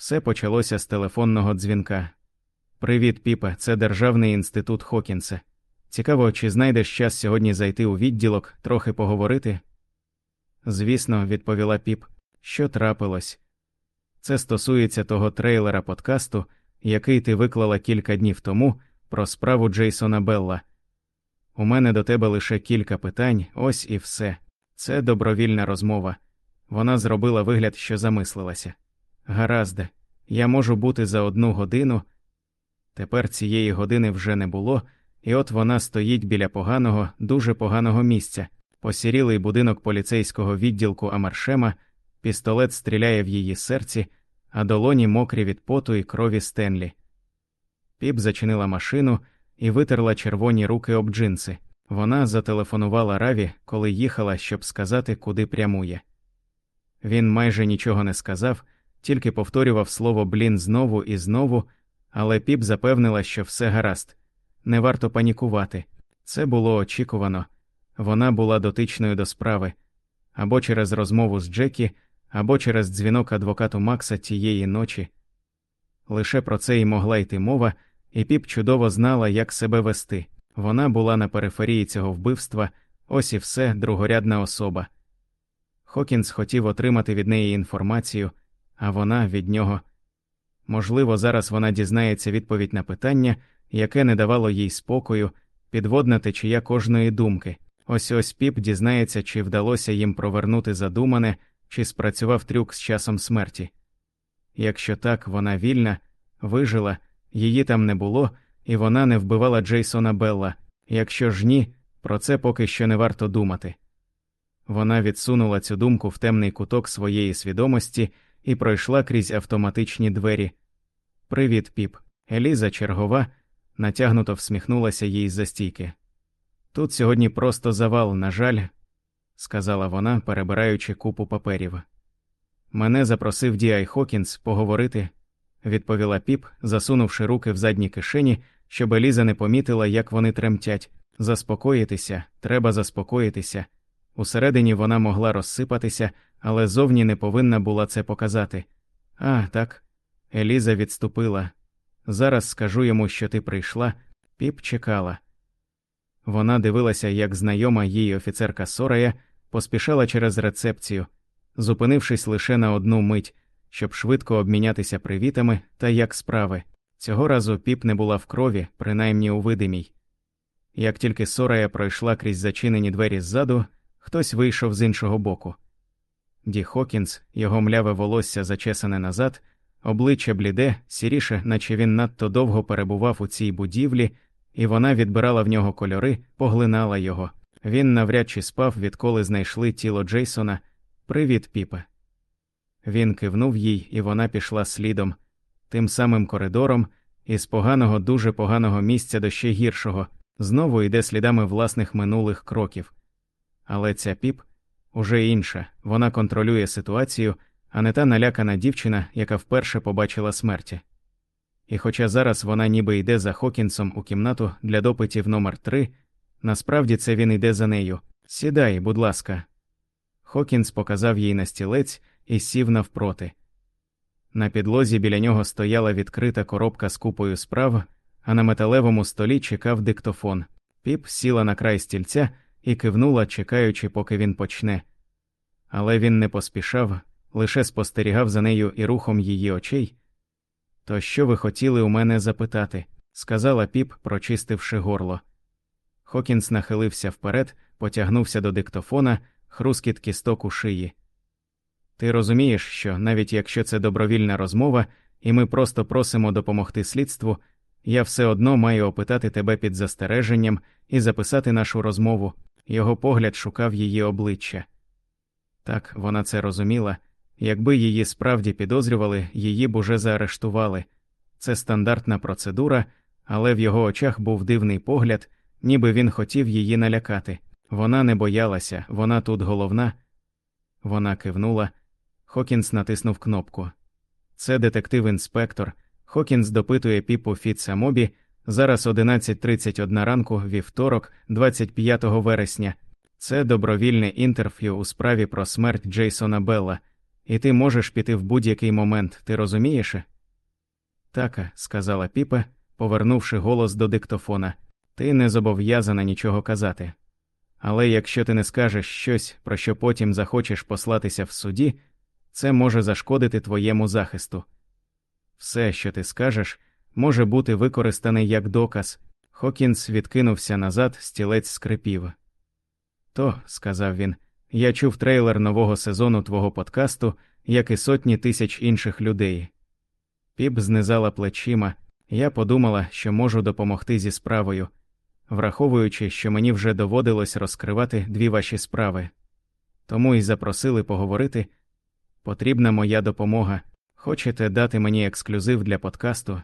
Все почалося з телефонного дзвінка. Привіт, Піпе, це Державний інститут Хокінса. Цікаво, чи знайдеш час сьогодні зайти у відділок, трохи поговорити? Звісно, відповіла піп, що трапилось. Це стосується того трейлера подкасту, який ти виклала кілька днів тому про справу Джейсона Белла. У мене до тебе лише кілька питань, ось і все. Це добровільна розмова. Вона зробила вигляд, що замислилася. Гаразде, я можу бути за одну годину. Тепер цієї години вже не було, і от вона стоїть біля поганого, дуже поганого місця, посірілий будинок поліцейського відділку Амаршема, пістолет стріляє в її серці, а долоні мокрі від поту і крові Стенлі. Піп зачинила машину і витерла червоні руки об джинси. Вона зателефонувала Раві, коли їхала, щоб сказати, куди прямує. Він майже нічого не сказав, тільки повторював слово блін знову і знову, але піп запевнила, що все гаразд. Не варто панікувати. Це було очікувано. Вона була дотичною до справи або через розмову з Джекі, або через дзвінок адвокату Макса тієї ночі. Лише про це й могла йти мова, і піп чудово знала, як себе вести. Вона була на периферії цього вбивства, ось і все другорядна особа. Хокінс хотів отримати від неї інформацію, а вона від нього. Можливо, зараз вона дізнається відповідь на питання, яке не давало їй спокою, підводна течія кожної думки. Ось ось піп дізнається, чи вдалося їм провернути задумане, чи спрацював трюк з часом смерті. Якщо так, вона вільна, вижила, її там не було, і вона не вбивала Джейсона Белла. Якщо ж ні, про це поки що не варто думати. Вона відсунула цю думку в темний куток своєї свідомості і пройшла крізь автоматичні двері. Привіт, піп. Еліза чергова, натягнуто всміхнулася їй за стійки. Тут сьогодні просто завал, на жаль, сказала вона, перебираючи купу паперів. Мене запросив Діай Хокінс поговорити, відповіла піп, засунувши руки в задні кишені, щоб Еліза не помітила, як вони тремтять. Заспокоїтися, треба заспокоїтися. Усередині вона могла розсипатися, але зовні не повинна була це показати. А, так. Еліза відступила. Зараз скажу йому, що ти прийшла, піп чекала. Вона дивилася, як знайома їй офіцерка Сорая поспішала через рецепцію, зупинившись лише на одну мить, щоб швидко обмінятися привітами та як справи. Цього разу піп не була в крові, принаймні у видимій. Як тільки Сорая пройшла крізь зачинені двері ззаду, хтось вийшов з іншого боку. Ді Хокінс, його мляве волосся зачесане назад, обличчя бліде, сіріше, наче він надто довго перебував у цій будівлі, і вона відбирала в нього кольори, поглинала його. Він навряд чи спав, відколи знайшли тіло Джейсона. Привіт, піпе. Він кивнув їй, і вона пішла слідом, тим самим коридором, із поганого, дуже поганого місця до ще гіршого, знову йде слідами власних минулих кроків. Але ця піп уже інша, вона контролює ситуацію, а не та налякана дівчина, яка вперше побачила смерті. І хоча зараз вона ніби йде за Хокінсом у кімнату для допитів номер 3 насправді це він йде за нею. Сідай, будь ласка. Хокінс показав їй на стілець і сів навпроти. На підлозі біля нього стояла відкрита коробка з купою справ, а на металевому столі чекав диктофон. Піп сіла на край стільця і кивнула, чекаючи, поки він почне. Але він не поспішав, лише спостерігав за нею і рухом її очей. То що ви хотіли у мене запитати? сказала піп, прочистивши горло. Хокінс нахилився вперед, потягнувся до диктофона, хрускіт кісток у шиї. Ти розумієш, що навіть якщо це добровільна розмова, і ми просто просимо допомогти слідству, я все одно маю опитати тебе під застереженням і записати нашу розмову. Його погляд шукав її обличчя. Так, вона це розуміла. Якби її справді підозрювали, її б уже заарештували. Це стандартна процедура, але в його очах був дивний погляд, ніби він хотів її налякати. Вона не боялася, вона тут головна. Вона кивнула. Хокінс натиснув кнопку. Це детектив-інспектор. Хокінс допитує піпу Фітса. Зараз 11.31 ранку, вівторок, 25 вересня. Це добровільне інтерв'ю у справі про смерть Джейсона Белла. і ти можеш піти в будь-який момент, ти розумієш? Така, сказала Піпа, повернувши голос до диктофона, ти не зобов'язана нічого казати. Але якщо ти не скажеш щось, про що потім захочеш послатися в суді, це може зашкодити твоєму захисту. Все, що ти скажеш, може бути використаний як доказ. Хокінс відкинувся назад, стілець скрипів. То, сказав він, я чув трейлер нового сезону твого подкасту, як і сотні тисяч інших людей. Піп знизала плечима, я подумала, що можу допомогти зі справою, враховуючи, що мені вже доводилось розкривати дві ваші справи. Тому й запросили поговорити. Потрібна моя допомога. Хочете дати мені ексклюзив для подкасту?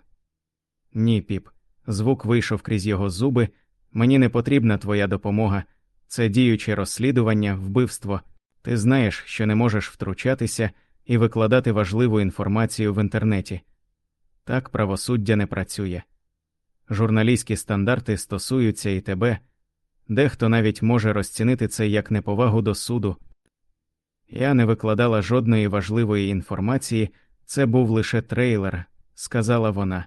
Ні, піп. Звук вийшов крізь його зуби. Мені не потрібна твоя допомога. Це діюче розслідування, вбивство. Ти знаєш, що не можеш втручатися і викладати важливу інформацію в інтернеті. Так правосуддя не працює. Журналістські стандарти стосуються і тебе, дехто навіть може розцінити це як неповагу до суду. Я не викладала жодної важливої інформації, це був лише трейлер, сказала вона.